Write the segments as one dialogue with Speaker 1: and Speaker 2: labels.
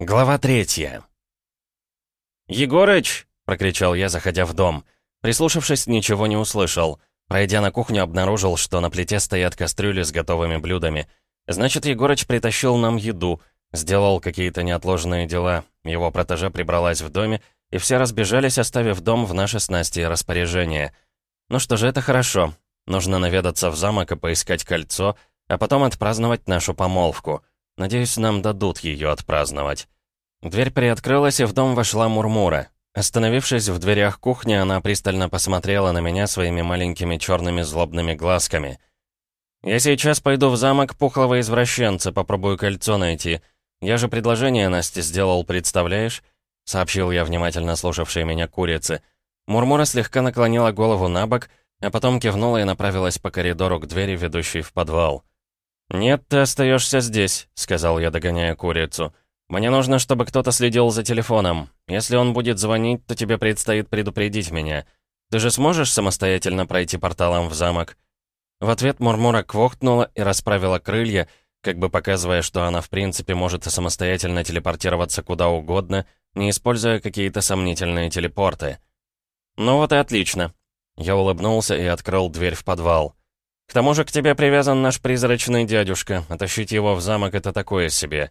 Speaker 1: Глава третья. «Егорыч!» — прокричал я, заходя в дом. Прислушавшись, ничего не услышал. Пройдя на кухню, обнаружил, что на плите стоят кастрюли с готовыми блюдами. Значит, Егорыч притащил нам еду, сделал какие-то неотложные дела. Его протеже прибралась в доме, и все разбежались, оставив дом в наше с Настей распоряжение. Ну что же, это хорошо. Нужно наведаться в замок и поискать кольцо, а потом отпраздновать нашу помолвку — Надеюсь, нам дадут ее отпраздновать. Дверь приоткрылась, и в дом вошла Мурмура. Остановившись в дверях кухни, она пристально посмотрела на меня своими маленькими черными злобными глазками. «Я сейчас пойду в замок пухлого извращенца, попробую кольцо найти. Я же предложение Насте сделал, представляешь?» — сообщил я внимательно слушавшей меня курице. Мурмура слегка наклонила голову на бок, а потом кивнула и направилась по коридору к двери, ведущей в подвал. «Нет, ты остаешься здесь», — сказал я, догоняя курицу. «Мне нужно, чтобы кто-то следил за телефоном. Если он будет звонить, то тебе предстоит предупредить меня. Ты же сможешь самостоятельно пройти порталом в замок?» В ответ Мурмура квохтнула и расправила крылья, как бы показывая, что она в принципе может самостоятельно телепортироваться куда угодно, не используя какие-то сомнительные телепорты. «Ну вот и отлично». Я улыбнулся и открыл дверь в подвал. К тому же к тебе привязан наш призрачный дядюшка. Отащить его в замок — это такое себе».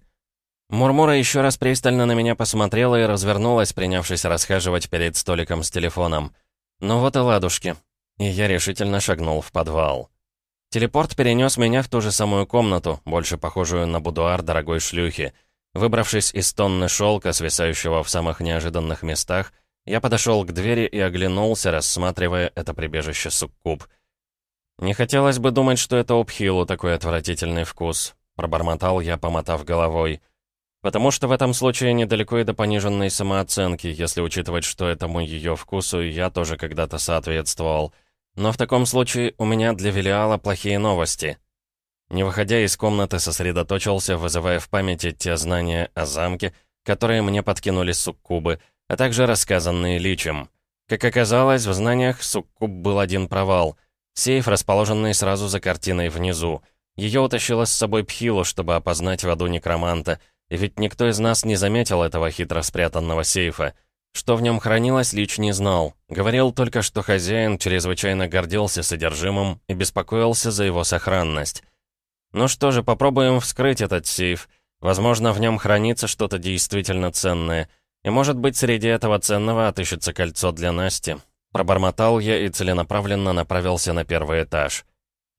Speaker 1: Мурмура еще раз пристально на меня посмотрела и развернулась, принявшись расхаживать перед столиком с телефоном. Ну вот и ладушки. И я решительно шагнул в подвал. Телепорт перенес меня в ту же самую комнату, больше похожую на будуар дорогой шлюхи. Выбравшись из тонны шелка, свисающего в самых неожиданных местах, я подошел к двери и оглянулся, рассматривая это прибежище суккуб — «Не хотелось бы думать, что это у Пхилу такой отвратительный вкус», — пробормотал я, помотав головой. «Потому что в этом случае недалеко и до пониженной самооценки, если учитывать, что этому ее вкусу я тоже когда-то соответствовал. Но в таком случае у меня для Велиала плохие новости». Не выходя из комнаты, сосредоточился, вызывая в памяти те знания о замке, которые мне подкинули суккубы, а также рассказанные личем. Как оказалось, в знаниях суккуб был один провал — Сейф, расположенный сразу за картиной внизу. Ее утащила с собой Пхилу, чтобы опознать в аду некроманта, и ведь никто из нас не заметил этого хитро спрятанного сейфа. Что в нем хранилось, Лич не знал. Говорил только, что хозяин чрезвычайно гордился содержимым и беспокоился за его сохранность. Ну что же, попробуем вскрыть этот сейф. Возможно, в нем хранится что-то действительно ценное. И может быть, среди этого ценного отыщется кольцо для Насти. Пробормотал я и целенаправленно направился на первый этаж.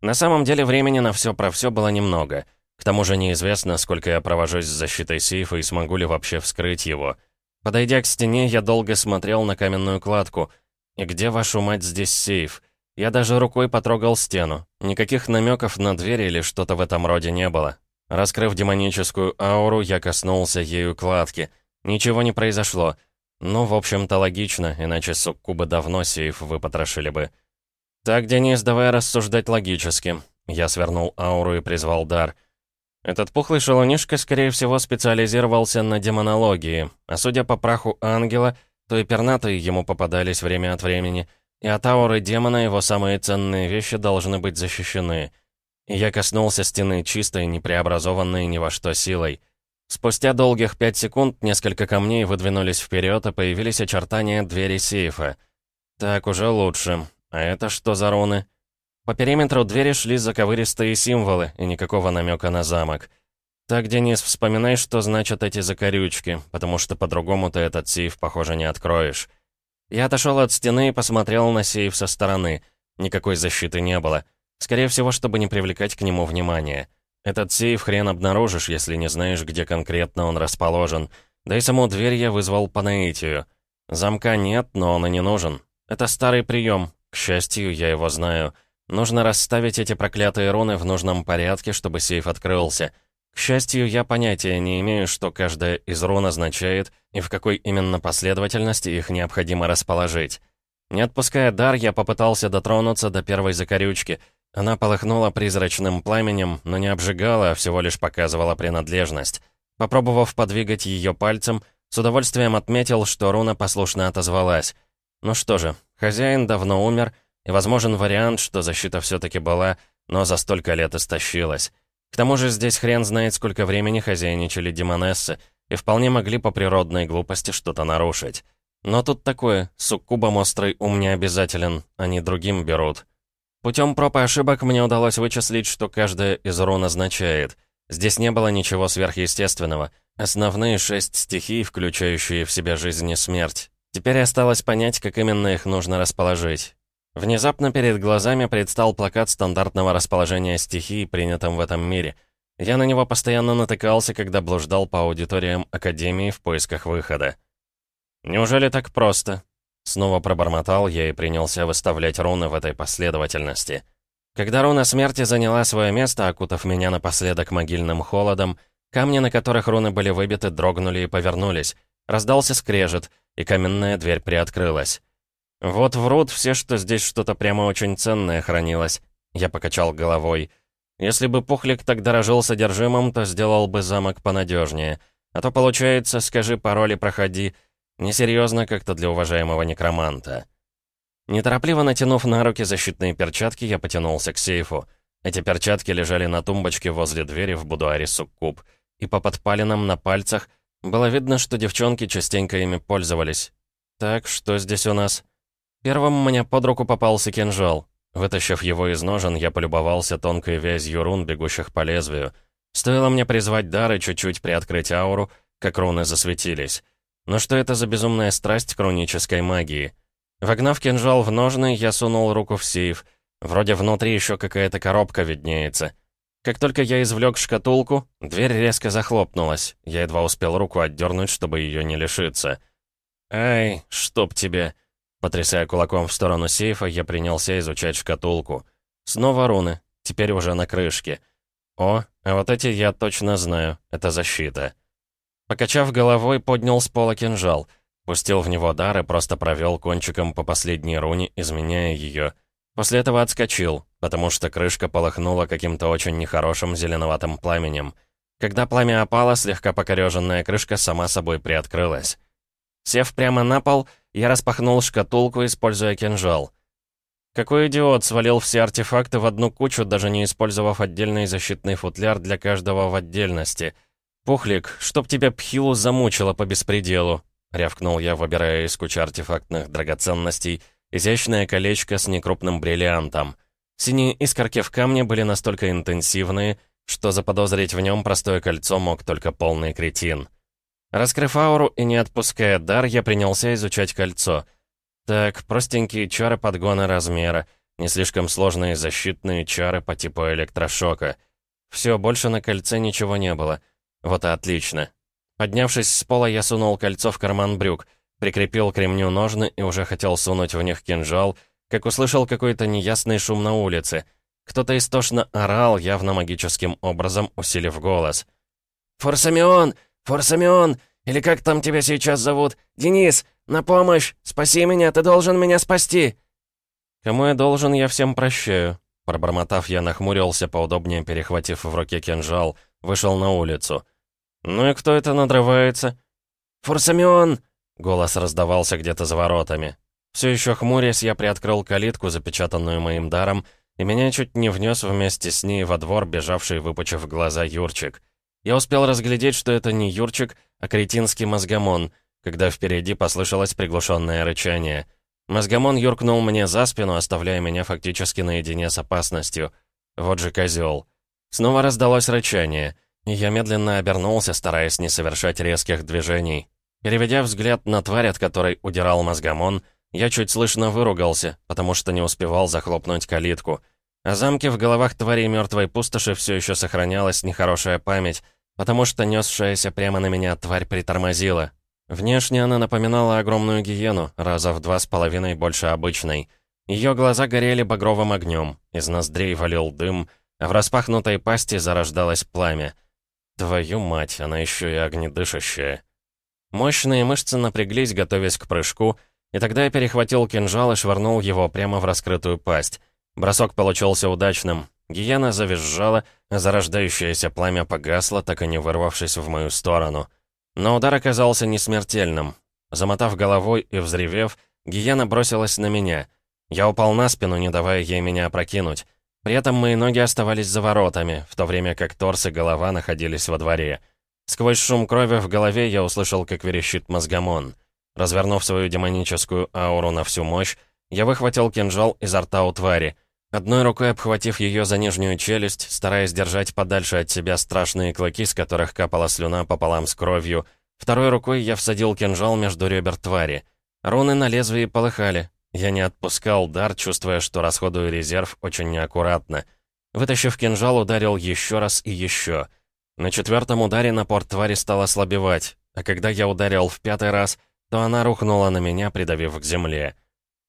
Speaker 1: На самом деле времени на все про все было немного. К тому же неизвестно, сколько я провожусь с защитой сейфа и смогу ли вообще вскрыть его. Подойдя к стене, я долго смотрел на каменную кладку. И где, вашу мать, здесь сейф? Я даже рукой потрогал стену. Никаких намеков на дверь или что-то в этом роде не было. Раскрыв демоническую ауру, я коснулся ею кладки. Ничего не произошло. Ну, в общем-то, логично, иначе суккубы давно сейф выпотрошили бы. Так, Денис, давай рассуждать логически. Я свернул ауру и призвал дар. Этот пухлый шалунишка, скорее всего, специализировался на демонологии, а судя по праху ангела, то и пернатые ему попадались время от времени, и от ауры демона его самые ценные вещи должны быть защищены. И я коснулся стены чистой, не преобразованной ни во что силой. Спустя долгих пять секунд несколько камней выдвинулись вперед, и появились очертания двери сейфа. Так уже лучше. А это что за руны? По периметру двери шли заковыристые символы, и никакого намека на замок. Так, Денис, вспоминай, что значат эти закорючки, потому что по-другому ты этот сейф, похоже, не откроешь. Я отошел от стены и посмотрел на сейф со стороны. Никакой защиты не было. Скорее всего, чтобы не привлекать к нему внимания. Этот сейф хрен обнаружишь, если не знаешь, где конкретно он расположен. Да и саму дверь я вызвал по наитию. Замка нет, но он и не нужен. Это старый прием. К счастью, я его знаю. Нужно расставить эти проклятые руны в нужном порядке, чтобы сейф открылся. К счастью, я понятия не имею, что каждая из рун означает и в какой именно последовательности их необходимо расположить. Не отпуская дар, я попытался дотронуться до первой закорючки — она полыхнула призрачным пламенем, но не обжигала, а всего лишь показывала принадлежность. Попробовав подвигать ее пальцем, с удовольствием отметил, что руна послушно отозвалась. Ну что же, хозяин давно умер, и возможен вариант, что защита все-таки была, но за столько лет истощилась. К тому же здесь хрен знает, сколько времени хозяйничали демонессы, и вполне могли по природной глупости что-то нарушить. Но тут такое, суккубом острый ум не обязателен, они другим берут. Путем проб и ошибок мне удалось вычислить, что каждая из рун означает. Здесь не было ничего сверхъестественного. Основные шесть стихий, включающие в себя жизнь и смерть. Теперь осталось понять, как именно их нужно расположить. Внезапно перед глазами предстал плакат стандартного расположения стихий, принятым в этом мире. Я на него постоянно натыкался, когда блуждал по аудиториям Академии в поисках выхода. «Неужели так просто?» Снова пробормотал я и принялся выставлять руны в этой последовательности. Когда руна смерти заняла свое место, окутав меня напоследок могильным холодом, камни, на которых руны были выбиты, дрогнули и повернулись. Раздался скрежет, и каменная дверь приоткрылась. «Вот врут все, что здесь что-то прямо очень ценное хранилось». Я покачал головой. «Если бы Пухлик так дорожил содержимым, то сделал бы замок понадежнее. А то получается, скажи пароль и проходи. Несерьезно как-то для уважаемого некроманта». Неторопливо натянув на руки защитные перчатки, я потянулся к сейфу. Эти перчатки лежали на тумбочке возле двери в будуаре суккуб. И по подпалинам на пальцах было видно, что девчонки частенько ими пользовались. «Так, что здесь у нас?» Первым мне под руку попался кинжал. Вытащив его из ножен, я полюбовался тонкой вязью рун, бегущих по лезвию. Стоило мне призвать дар и чуть-чуть приоткрыть ауру, как руны засветились. Но что это за безумная страсть к рунической магии? Вогнав кинжал в ножны, я сунул руку в сейф. Вроде внутри еще какая-то коробка виднеется. Как только я извлек шкатулку, дверь резко захлопнулась. Я едва успел руку отдернуть, чтобы ее не лишиться. «Ай, чтоб тебе!» Потрясая кулаком в сторону сейфа, я принялся изучать шкатулку. Снова руны, теперь уже на крышке. О, а вот эти я точно знаю, это защита. Покачав головой, поднял с пола кинжал. Пустил в него дар и просто провел кончиком по последней руне, изменяя ее. После этого отскочил, потому что крышка полыхнула каким-то очень нехорошим зеленоватым пламенем. Когда пламя опало, слегка покореженная крышка сама собой приоткрылась. Сев прямо на пол, я распахнул шкатулку, используя кинжал. Какой идиот свалил все артефакты в одну кучу, даже не использовав отдельный защитный футляр для каждого в отдельности. «Пухлик, чтоб тебя пхилу замучило по беспределу!» — рявкнул я, выбирая из кучи артефактных драгоценностей изящное колечко с некрупным бриллиантом. Синие искорки в камне были настолько интенсивные, что заподозрить в нем простое кольцо мог только полный кретин. Раскрыв ауру и не отпуская дар, я принялся изучать кольцо. Так, простенькие чары подгона размера, не слишком сложные защитные чары по типу электрошока. Все, больше на кольце ничего не было. Вот и отлично. Поднявшись с пола, я сунул кольцо в карман брюк, прикрепил к ремню ножны и уже хотел сунуть в них кинжал, как услышал какой-то неясный шум на улице. Кто-то истошно орал, явно магическим образом усилив голос. «Форсамион! «Форсамион! Или как там тебя сейчас зовут? Денис! На помощь! Спаси меня! Ты должен меня спасти!» «Кому я должен, я всем прощаю». Пробормотав, я нахмурился, поудобнее перехватив в руке кинжал, вышел на улицу. «Ну и кто это надрывается?»
Speaker 2: «Форсамион!»
Speaker 1: — голос раздавался где-то за воротами. Все еще хмурясь, я приоткрыл калитку, запечатанную моим даром, и меня чуть не внес вместе с ней во двор, бежавший, выпучив глаза Юрчик. Я успел разглядеть, что это не Юрчик, а кретинский мозгомон, когда впереди послышалось приглушенное рычание. Мозгомон юркнул мне за спину, оставляя меня фактически наедине с опасностью. Вот же козел. Снова раздалось рычание, я медленно обернулся, стараясь не совершать резких движений. Переведя взгляд на тварь, от которой удирал мозгомон, я чуть слышно выругался, потому что не успевал захлопнуть калитку. О замке в головах тварей мертвой пустоши все еще сохранялась нехорошая память, потому что несшаяся прямо на меня тварь притормозила. Внешне она напоминала огромную гиену, раза в два с половиной больше обычной. Ее глаза горели багровым огнем, из ноздрей валил дым, а в распахнутой пасти зарождалось пламя. Твою мать, она еще и огнедышащая. Мощные мышцы напряглись, готовясь к прыжку, и тогда я перехватил кинжал и швырнул его прямо в раскрытую пасть. Бросок получился удачным. Гиена завизжала, а зарождающееся пламя погасло, так и не вырвавшись в мою сторону. Но удар оказался не смертельным. Замотав головой и взревев, гиена бросилась на меня. Я упал на спину, не давая ей меня опрокинуть. При этом мои ноги оставались за воротами, в то время как торс и голова находились во дворе. Сквозь шум крови в голове я услышал, как верещит мозгомон. Развернув свою демоническую ауру на всю мощь, я выхватил кинжал изо рта у твари. Одной рукой обхватив ее за нижнюю челюсть, стараясь держать подальше от себя страшные клыки, с которых капала слюна пополам с кровью, второй рукой я всадил кинжал между ребер твари. Руны на лезвии полыхали. Я не отпускал дар, чувствуя, что расходую резерв очень неаккуратно. Вытащив кинжал, ударил еще раз и еще. На четвертом ударе напор твари стал ослабевать, а когда я ударил в пятый раз, то она рухнула на меня, придавив к земле.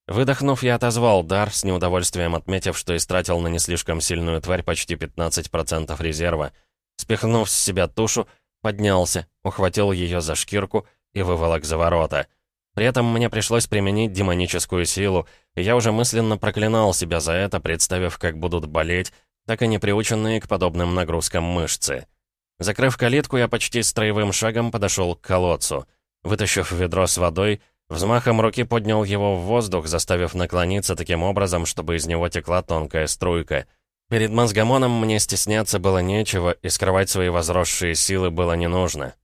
Speaker 1: Выдохнув, я отозвал дар, с неудовольствием отметив, что истратил на не слишком сильную тварь почти 15% резерва. Спихнув с себя тушу, поднялся, ухватил ее за шкирку и выволок за ворота. При этом мне пришлось применить демоническую силу, и я уже мысленно проклинал себя за это, представив, как будут болеть, так и неприученные к подобным нагрузкам мышцы. Закрыв калитку, я почти строевым шагом подошел к колодцу. Вытащив ведро с водой, Взмахом руки поднял его в воздух, заставив наклониться таким образом, чтобы из него текла тонкая струйка. Перед мозгомоном мне стесняться было нечего, и скрывать свои возросшие силы было не нужно.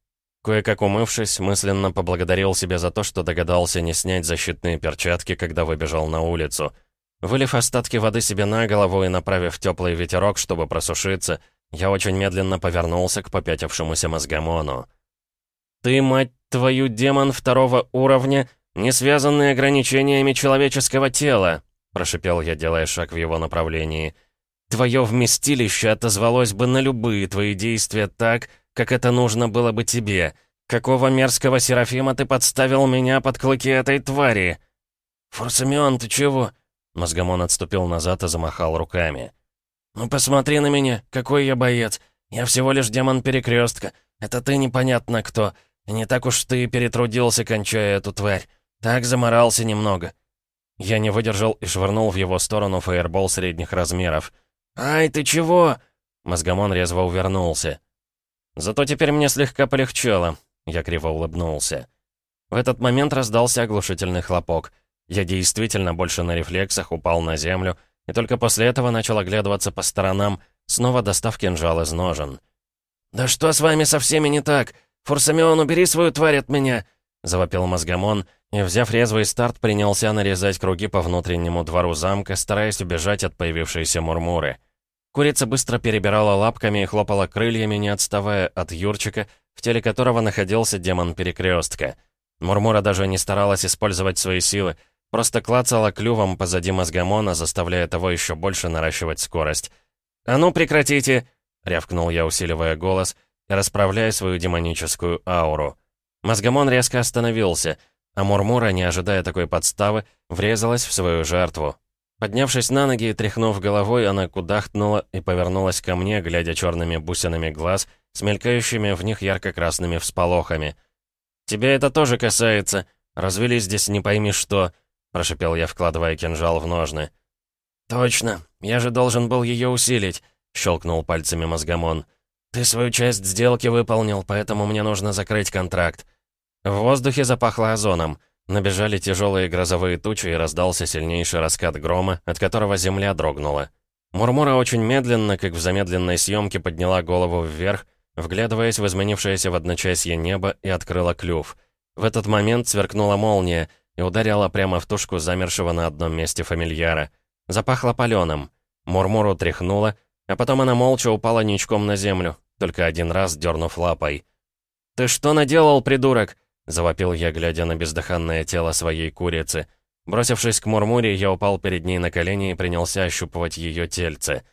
Speaker 1: Кое-как умывшись, мысленно поблагодарил себя за то, что догадался не снять защитные перчатки, когда выбежал на улицу. Вылив остатки воды себе на голову и направив теплый ветерок, чтобы просушиться, я очень медленно повернулся к попятившемуся мозгомону. «Ты, мать твою, демон второго уровня, не связанный ограничениями человеческого тела», прошипел я, делая шаг в его направлении. «Твое вместилище отозвалось бы на любые твои действия так, как это нужно было бы тебе. Какого мерзкого Серафима ты подставил меня под клыки этой твари?» «Фурсамион, ты чего?» Мозгомон отступил назад и замахал руками. «Ну посмотри на меня, какой я боец. Я всего лишь демон перекрестка. Это ты непонятно кто. Не так уж ты перетрудился, кончая эту тварь. Так заморался немного». Я не выдержал и швырнул в его сторону фаербол средних размеров. «Ай, ты чего?» Мозгомон резво увернулся. «Зато теперь мне слегка полегчало», — я криво улыбнулся. В этот момент раздался оглушительный хлопок. Я действительно больше на рефлексах упал на землю, и только после этого начал оглядываться по сторонам, снова достав кинжал из ножен. «Да что с вами со всеми не так? «Фурсамион, убери свою тварь от меня!» — завопил мозгомон, и, взяв резвый старт, принялся нарезать круги по внутреннему двору замка, стараясь убежать от появившейся мурмуры. Курица быстро перебирала лапками и хлопала крыльями, не отставая от Юрчика, в теле которого находился демон Перекрестка. Мурмура даже не старалась использовать свои силы, просто клацала клювом позади мозгомона, заставляя того еще больше наращивать скорость. «А ну прекратите!» — рявкнул я, усиливая голос, расправляя свою демоническую ауру. Мозгомон резко остановился, а Мурмура, не ожидая такой подставы, врезалась в свою жертву. Поднявшись на ноги и тряхнув головой, она кудахтнула и повернулась ко мне, глядя черными бусинами глаз, смелькающими в них ярко-красными всполохами. «Тебя это тоже касается. Развели здесь не пойми что», — прошипел я, вкладывая кинжал в ножны. «Точно. Я же должен был ее усилить», — щелкнул пальцами мозгомон. «Ты свою часть сделки выполнил, поэтому мне нужно закрыть контракт». В воздухе запахло озоном. Набежали тяжелые грозовые тучи и раздался сильнейший раскат грома, от которого земля дрогнула. Мурмура очень медленно, как в замедленной съемке, подняла голову вверх, вглядываясь в изменившееся в одночасье небо и открыла клюв. В этот момент сверкнула молния и ударила прямо в тушку замершего на одном месте фамильяра. Запахло паленым. Мурмуру тряхнула, а потом она молча упала ничком на землю, только один раз дернув лапой. «Ты что наделал, придурок?» — завопил я, глядя на бездыханное тело своей курицы. Бросившись к Мурмуре, я упал перед ней на колени и принялся ощупывать ее тельце.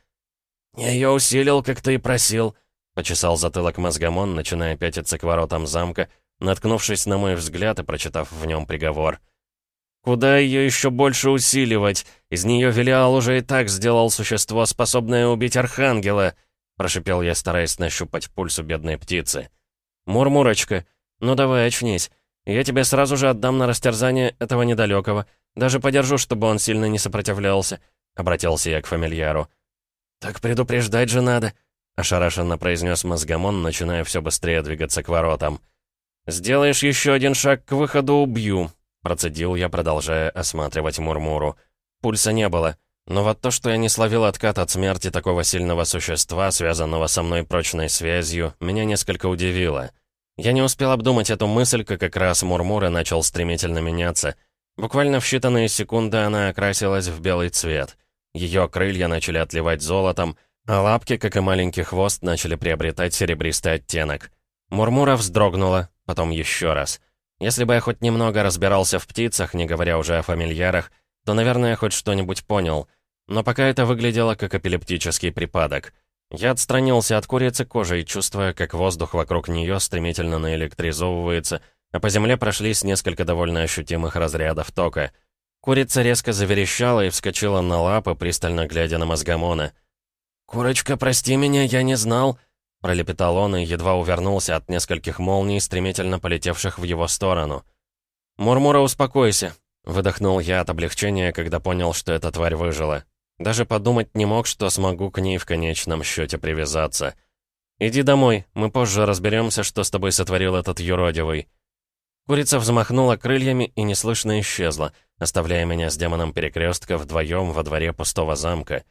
Speaker 1: «Я ее усилил, как ты и просил», — почесал затылок мозгомон, начиная пятиться к воротам замка, наткнувшись на мой взгляд и прочитав в нем приговор. «Куда ее еще больше усиливать? Из нее Велиал уже и так сделал существо, способное убить Архангела», — прошипел я, стараясь нащупать пульс у бедной птицы. «Мурмурочка, ну давай очнись. Я тебе сразу же отдам на растерзание этого недалекого. Даже подержу, чтобы он сильно не сопротивлялся», — обратился я к фамильяру. «Так предупреждать же надо», — ошарашенно произнес мозгомон, начиная все быстрее двигаться к воротам. «Сделаешь еще один шаг к выходу — убью», — процедил я, продолжая осматривать Мурмуру. Пульса не было. Но вот то, что я не словил откат от смерти такого сильного существа, связанного со мной прочной связью, меня несколько удивило. Я не успел обдумать эту мысль, как как раз Мурмура начал стремительно меняться. Буквально в считанные секунды она окрасилась в белый цвет. Ее крылья начали отливать золотом, а лапки, как и маленький хвост, начали приобретать серебристый оттенок. Мурмура вздрогнула, потом еще раз. Если бы я хоть немного разбирался в птицах, не говоря уже о фамильярах, то, наверное, хоть что-нибудь понял. Но пока это выглядело как эпилептический припадок. Я отстранился от курицы кожей, чувствуя, как воздух вокруг нее стремительно наэлектризовывается, а по земле прошлись несколько довольно ощутимых разрядов тока. Курица резко заверещала и вскочила на лапы, пристально глядя на мозгомона. «Курочка, прости меня, я не знал», — пролепетал он и едва увернулся от нескольких молний, стремительно полетевших в его сторону. «Мурмура, успокойся», — выдохнул я от облегчения, когда понял, что эта тварь выжила. Даже подумать не мог, что смогу к ней в конечном счете привязаться. «Иди домой, мы позже разберемся, что с тобой сотворил этот юродивый». Курица взмахнула крыльями и неслышно исчезла, оставляя меня с демоном перекрестка вдвоем во дворе пустого замка.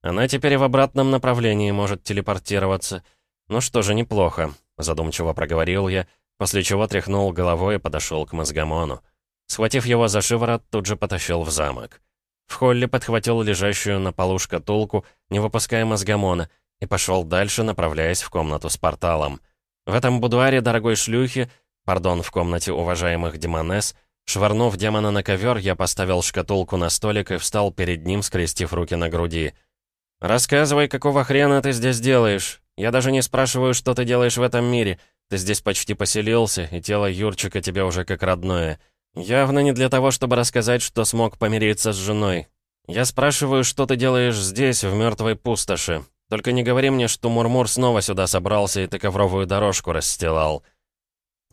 Speaker 1: Она теперь в обратном направлении может телепортироваться. Ну что же, неплохо, задумчиво проговорил я, после чего тряхнул головой и подошел к мозгомону. Схватив его за шиворот, тут же потащил в замок. В холле подхватил лежащую на полу шкатулку, не выпуская мозгомона, и пошел дальше, направляясь в комнату с порталом. В этом будуаре дорогой шлюхи, пардон, в комнате уважаемых демонесс, швырнув демона на ковер, я поставил шкатулку на столик и встал перед ним, скрестив руки на груди. «Рассказывай, какого хрена ты здесь делаешь? Я даже не спрашиваю, что ты делаешь в этом мире. Ты здесь почти поселился, и тело Юрчика тебе уже как родное. Явно не для того, чтобы рассказать, что смог помириться с женой. Я спрашиваю, что ты делаешь здесь, в мертвой пустоши. Только не говори мне, что Мурмур снова сюда собрался и ты ковровую дорожку расстилал.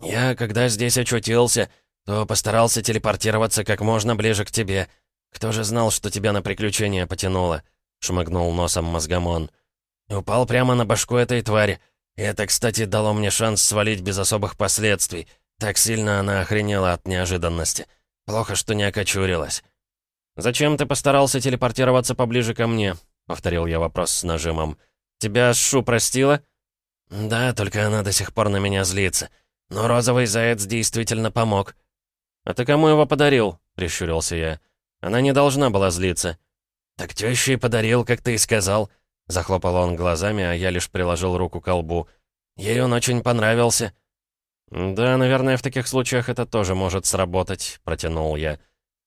Speaker 1: Я, когда здесь очутился, то постарался телепортироваться как можно ближе к тебе. Кто же знал, что тебя на приключения потянуло?» — шмыгнул носом мозгомон. «Упал прямо на башку этой твари. И это, кстати, дало мне шанс свалить без особых последствий. Так сильно она охренела от неожиданности. Плохо, что не окочурилась». «Зачем ты постарался телепортироваться поближе ко мне?» — повторил я вопрос с нажимом. «Тебя Шу простила?» «Да, только она до сих пор на меня злится. Но розовый заяц действительно помог». «А ты кому его подарил?» — прищурился я. «Она не должна была злиться». «Так теща и подарил, как ты и сказал». Захлопал он глазами, а я лишь приложил руку к колбу. Ей он очень понравился. «Да, наверное, в таких случаях это тоже может сработать», — протянул я.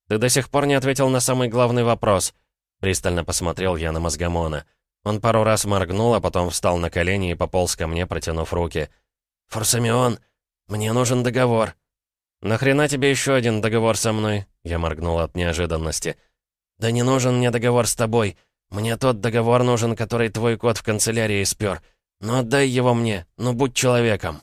Speaker 1: «Ты до сих пор не ответил на самый главный вопрос». Пристально посмотрел я на мозгомона. Он пару раз моргнул, а потом встал на колени и пополз ко мне, протянув руки. «Форсамион, мне нужен договор». «Нахрена тебе еще один договор со мной?» Я моргнул от неожиданности. «Да не нужен мне договор с тобой. Мне тот договор нужен, который твой кот в канцелярии спер. Но отдай его мне, ну будь человеком».